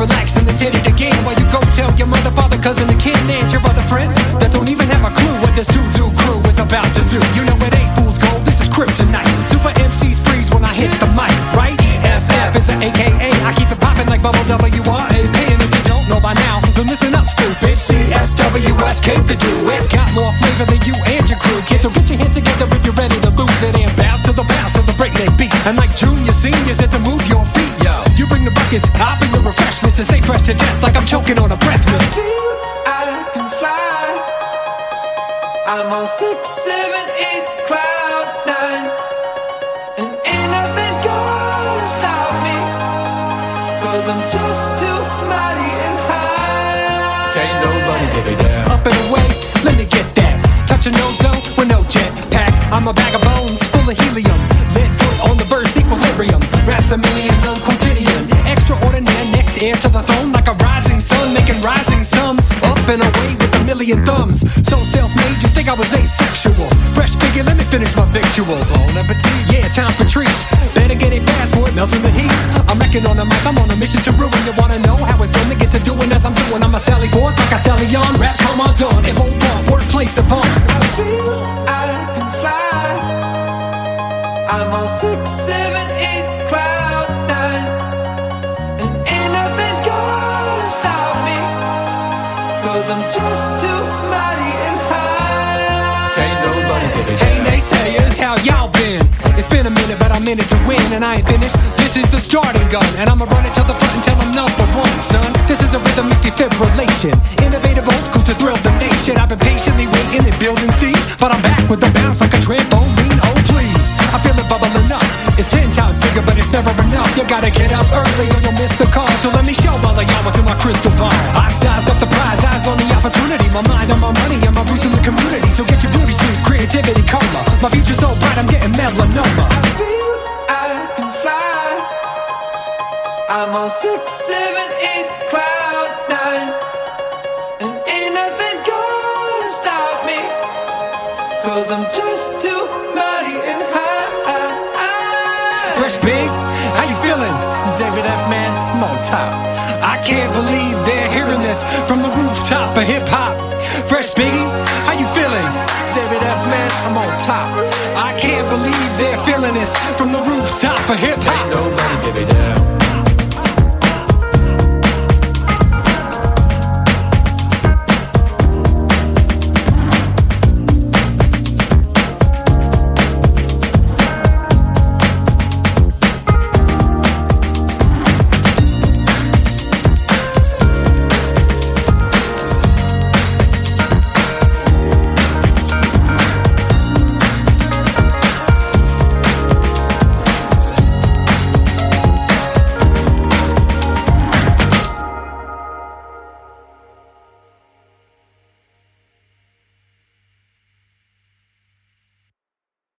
relax and let's hit it again. While you go tell your mother, father, cousin, and kin, and your other friends that don't even have a clue what this two-do crew is about to do. You know it ain't fool's gold, this is kryptonite. Super MCs freeze when I hit the mic, right? EFF is the AKA. I keep it popping like bubble W-R-A-P. And if you don't know by now, then listen up, stupid. CSWS came to do it. Got more flavor than you and your crew, kids. So get your hands together if you're ready to lose it and bounce to the bounce of the breakneck beat. And like junior, seniors, it's to move your feet. Yo, you bring the buckets, I'll bring the refreshments and stay fresh to death like I'm choking on a breath mint. I can fly. I'm on six, seven, eight, cloud nine. And ain't nothing gonna stop me. Cause I'm just too mighty and high. Can't nobody get me down. Up and away, let me get that. Touch a no zone with no jet pack. I'm a bag of bones full of helium. Heir to the throne like a rising sun, making rising sums. Up and away with a million thumbs. So self made, you think I was asexual. Fresh figure, let me finish my victuals. Bon appetit, yeah, time for treats. Better get it fast, boy, it melts in the heat. I'm wrecking on the mic, I'm on a mission to ruin. You wanna know how it's done to get to doing as I'm doing? I'm a Sally Forth, like a Sally on. Raps come on done, it won't run, workplace of fun. I feel I can fly. I'm on six, seven, eight, I'm just too mighty and high. Can't nobody get me Hey naysayers, how y'all been? It's been a minute, but I'm in it to win, and I ain't finished. This is the starting gun, and I'ma run it to the front until I'm number one, son. This is a rhythmic defibrillation, innovative old school to thrill the nation. I've been patiently waiting and building steam, but I'm back gotta get up early or you'll miss the call. So let me show all of y'all what's in my crystal ball. I sized up the prize, eyes on the opportunity. My mind on my money and my roots in the community. So get your beauty sleep, creativity, cola. My future's so bright, I'm getting melanoma. I feel I can fly. I'm on six, seven, eight, cloud nine. And ain't nothing gonna stop me. Cause I'm just Fresh big, how you feeling? David F. Man, I'm on top. I can't believe they're hearing this from the rooftop of hip hop. Fresh Biggie, how you feeling? David F. Man, I'm on top. I can't believe they're feeling this from the rooftop of hip hop. Nobody me down.